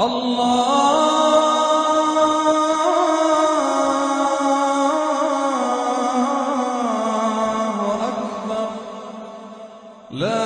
الله أكبر. لا